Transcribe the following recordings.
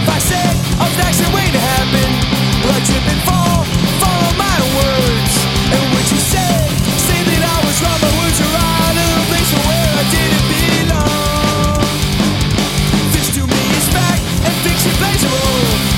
If I said I was actually waiting to happen, blood fall, follow my words. And what you said, say that I was wrong, my words are out of place where I didn't belong. This to me is fact, and fiction plays a role. Oh.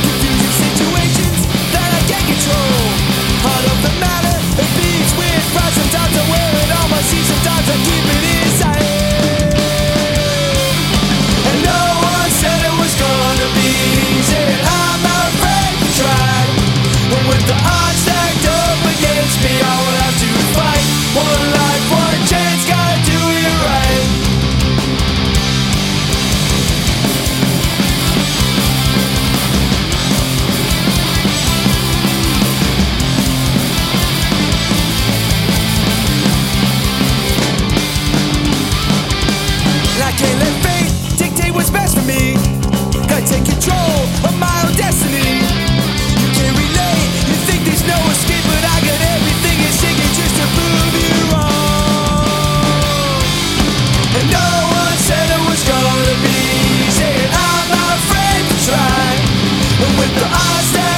with the eyes. that